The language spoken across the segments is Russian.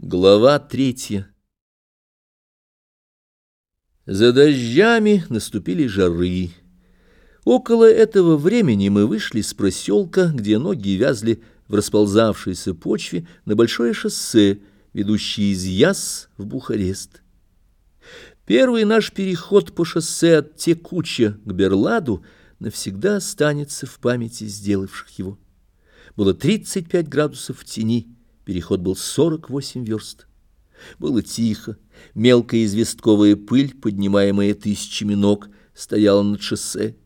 Глава третья За дождями наступили жары. Около этого времени мы вышли с проселка, где ноги вязли в расползавшейся почве, на большое шоссе, ведущее из Яс в Бухарест. Первый наш переход по шоссе от Текуча к Берладу навсегда останется в памяти сделавших его. Было 35 градусов в тени, Переход был 48 верст. Было тихо, мелкая известковая пыль, поднимаемая тысячами ног, стояла над шоссе.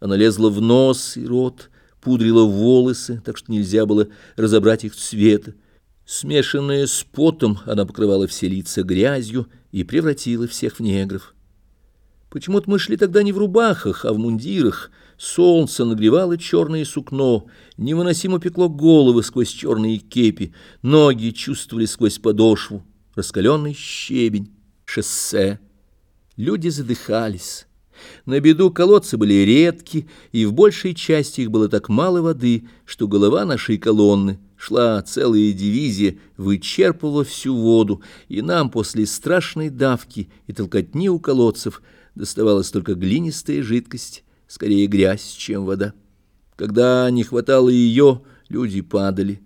Она лезла в нос и рот, пудрила волосы, так что нельзя было разобрать их цвета. Смешанная с потом, она покрывала все лица грязью и превратила всех в негров. Почему-то мы шли тогда не в рубахах, а в мундирах. Солнце нагревало черное сукно, невыносимо пекло головы сквозь черные кепи, ноги чувствовали сквозь подошву, раскаленный щебень, шоссе. Люди задыхались. На беду колодцы были редки, и в большей части их было так мало воды, что голова нашей колонны шла целая дивизия, вычерпывала всю воду, и нам после страшной давки и толкотни у колодцев – доставалась только глинистая жидкость, скорее грязь, чем вода. Когда не хватало ее, люди падали.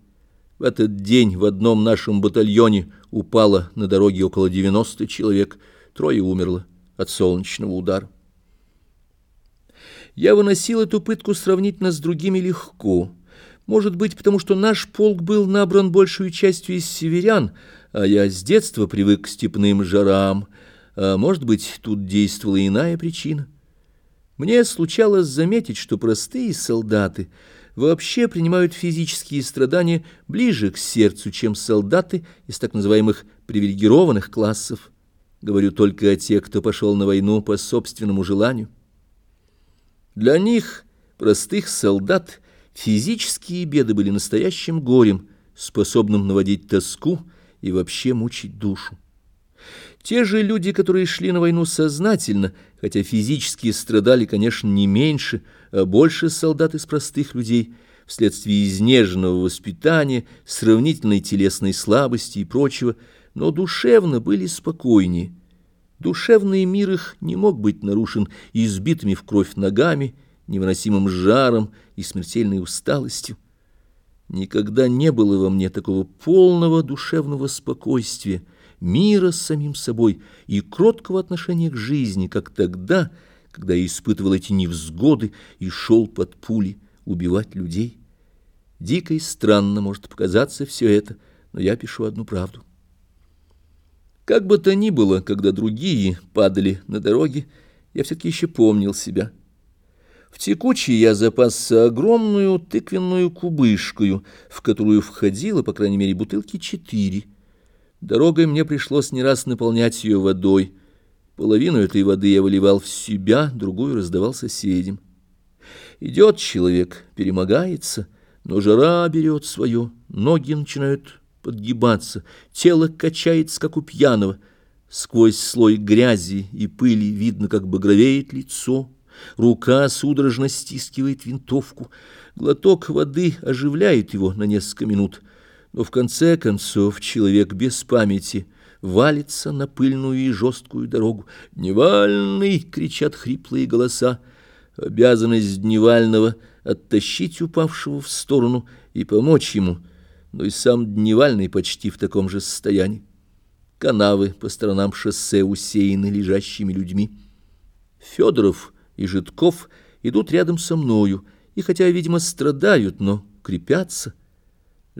В этот день в одном нашем батальоне упало на дороге около 90 человек, трое умерло от солнечного удара. Я выносил эту пытку сравнительно с другими легко. Может быть, потому что наш полк был набран большую частью из северян, а я с детства привык к степным жарам, а может быть, тут действовала иная причина. Мне случалось заметить, что простые солдаты вообще принимают физические страдания ближе к сердцу, чем солдаты из так называемых привилегированных классов. Говорю только о тех, кто пошел на войну по собственному желанию. Для них, простых солдат, физические беды были настоящим горем, способным наводить тоску и вообще мучить душу. Те же люди, которые шли на войну сознательно, хотя физически страдали, конечно, не меньше, а больше солдат из простых людей, вследствие изнеженного воспитания, сравнительной телесной слабости и прочего, но душевно были спокойнее. Душевный мир их не мог быть нарушен избитыми в кровь ногами, невыносимым жаром и смертельной усталостью. Никогда не было во мне такого полного душевного спокойствия, мира с самим собой и кроткого отношения к жизни, как тогда, когда я испытывал эти невзгоды и шел под пули убивать людей. Дико и странно может показаться все это, но я пишу одну правду. Как бы то ни было, когда другие падали на дороге, я все-таки еще помнил себя. В текучей я запасся огромную тыквенную кубышкою, в которую входило, по крайней мере, бутылки четыре. Дорогой мне пришлось не раз наполнять ее водой. Половину этой воды я выливал в себя, другую раздавал соседям. Идет человек, перемогается, но жара берет свое, ноги начинают подгибаться, тело качается, как у пьяного. Сквозь слой грязи и пыли видно, как багровеет лицо, рука судорожно стискивает винтовку, глоток воды оживляет его на несколько минут — но в конце концов человек без памяти валится на пыльную и жесткую дорогу. «Дневальный!» — кричат хриплые голоса. Обязанность Дневального — оттащить упавшего в сторону и помочь ему, но и сам Дневальный почти в таком же состоянии. Канавы по сторонам шоссе усеяны лежащими людьми. Федоров и Житков идут рядом со мною, и хотя, видимо, страдают, но крепятся,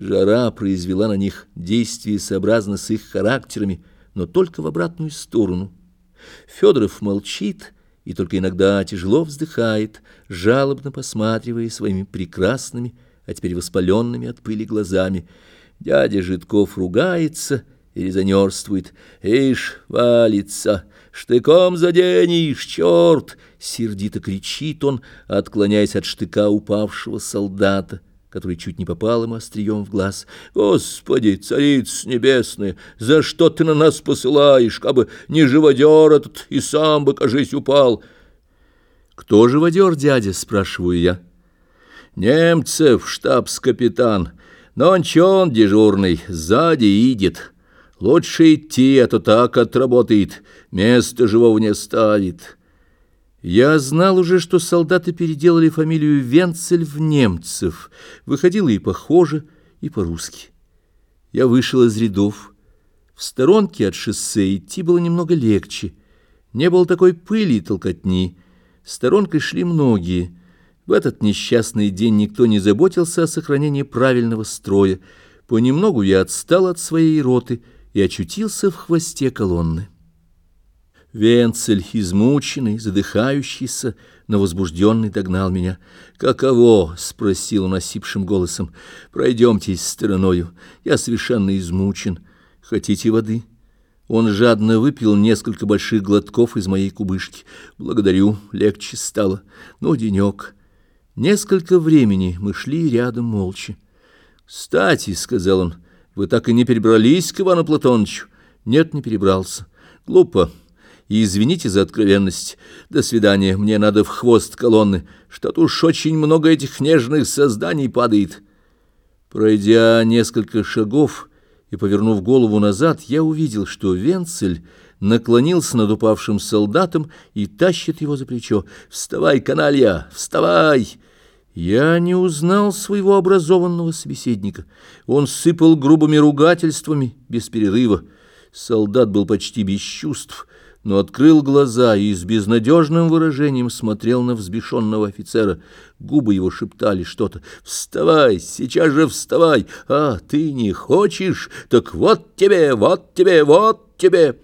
Жара произвела на них действие сообразно с их характерами, но только в обратную сторону. Федоров молчит и только иногда тяжело вздыхает, жалобно посматривая своими прекрасными, а теперь воспаленными от пыли глазами. Дядя Житков ругается и резонерствует. «Ишь, валится! Штыком заденешь, черт!» Сердито кричит он, отклоняясь от штыка упавшего солдата который чуть не попал ему острием в глаз. «Господи, царица небесная, за что ты на нас посылаешь, кабы не живодер этот и сам бы, кажись, упал?» «Кто живодер, дядя?» — спрашиваю я. «Немцев, штабс-капитан. Но он чё он дежурный, сзади идет. Лучше идти, а то так отработает, место живого не ставит. Я знал уже, что солдаты переделали фамилию Венцель в немцев. Выходило и похоже, и по-русски. Я вышел из рядов. В сторонке от шоссе идти было немного легче. Не было такой пыли и толкотни. Сторонкой шли многие. В этот несчастный день никто не заботился о сохранении правильного строя. Понемногу я отстал от своей роты и очутился в хвосте колонны. Венцель, измученный, задыхающийся, но возбужденный, догнал меня. «Каково?» — спросил он осипшим голосом. «Пройдемтесь стороною. Я совершенно измучен. Хотите воды?» Он жадно выпил несколько больших глотков из моей кубышки. «Благодарю, легче стало. Ну, денек». Несколько времени мы шли рядом молча. «Кстати», — сказал он, — «вы так и не перебрались к Ивану Платоновичу?» «Нет, не перебрался. Глупо». И извините за откровенность. До свидания, мне надо в хвост колонны. Что-то уж очень много этих нежных созданий падает. Пройдя несколько шагов и повернув голову назад, я увидел, что Венцель наклонился над упавшим солдатом и тащит его за плечо. «Вставай, каналья, вставай!» Я не узнал своего образованного собеседника. Он сыпал грубыми ругательствами без перерыва. Солдат был почти без чувств — но открыл глаза и с безнадежным выражением смотрел на взбешенного офицера. Губы его шептали что-то. «Вставай, сейчас же вставай! А, ты не хочешь? Так вот тебе, вот тебе, вот тебе!»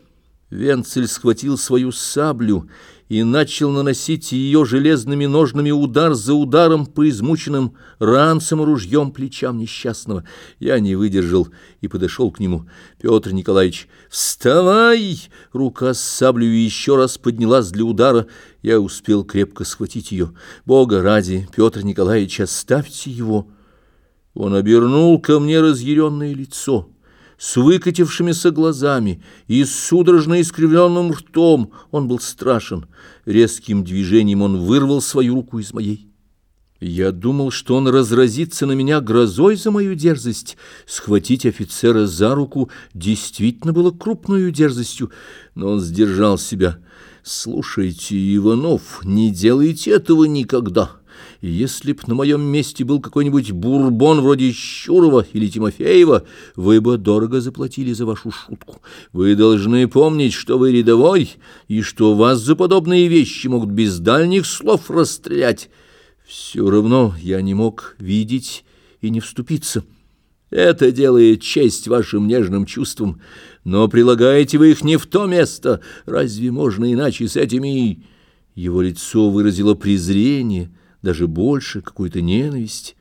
Венцель схватил свою саблю и начал наносить ее железными ножными удар за ударом по измученным ранцем ружьем плечам несчастного. Я не выдержал и подошел к нему. Петр Николаевич, вставай! Рука с саблей еще раз поднялась для удара. Я успел крепко схватить ее. Бога ради, Петр Николаевич, оставьте его. Он обернул ко мне разъяренное лицо с выкатившимися глазами и с судорожно искривленным ртом. Он был страшен. Резким движением он вырвал свою руку из моей. Я думал, что он разразится на меня грозой за мою дерзость. Схватить офицера за руку действительно было крупной дерзостью, но он сдержал себя. «Слушайте, Иванов, не делайте этого никогда!» И если б на моем месте был какой-нибудь бурбон вроде Щурова или Тимофеева, вы бы дорого заплатили за вашу шутку. Вы должны помнить, что вы рядовой, и что вас за подобные вещи могут без дальних слов расстрелять. Все равно я не мог видеть и не вступиться. Это делает честь вашим нежным чувствам, но прилагаете вы их не в то место. Разве можно иначе с этими...» Его лицо выразило презрение — даже больше, какую-то ненависть.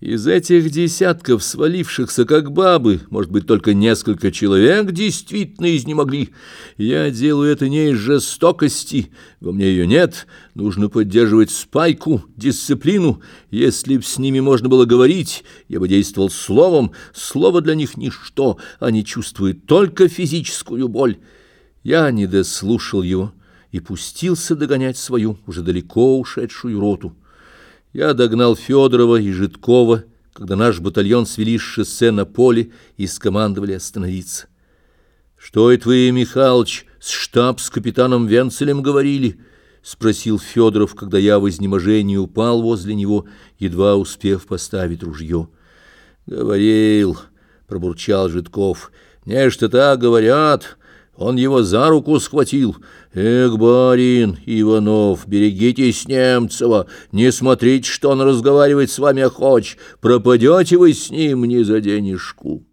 Из этих десятков свалившихся, как бабы, может быть, только несколько человек действительно изнемогли. Я делаю это не из жестокости, во мне ее нет. Нужно поддерживать спайку, дисциплину. Если б с ними можно было говорить, я бы действовал словом. Слово для них ничто, они чувствуют только физическую боль. Я не дослушал его и пустился догонять свою, уже далеко ушедшую роту. Я догнал Федорова и Житкова, когда наш батальон свели с шоссе на поле и скомандовали остановиться. — Что это вы, Михалыч, с штаб с капитаном Венцелем говорили? — спросил Федоров, когда я в изнеможении упал возле него, едва успев поставить ружье. — Говорил, — пробурчал Житков, — нечто так говорят, — он его за руку схватил. «Эх, барин Иванов, берегитесь Немцева, не смотрите, что он разговаривает с вами охоч, пропадете вы с ним не за денежку».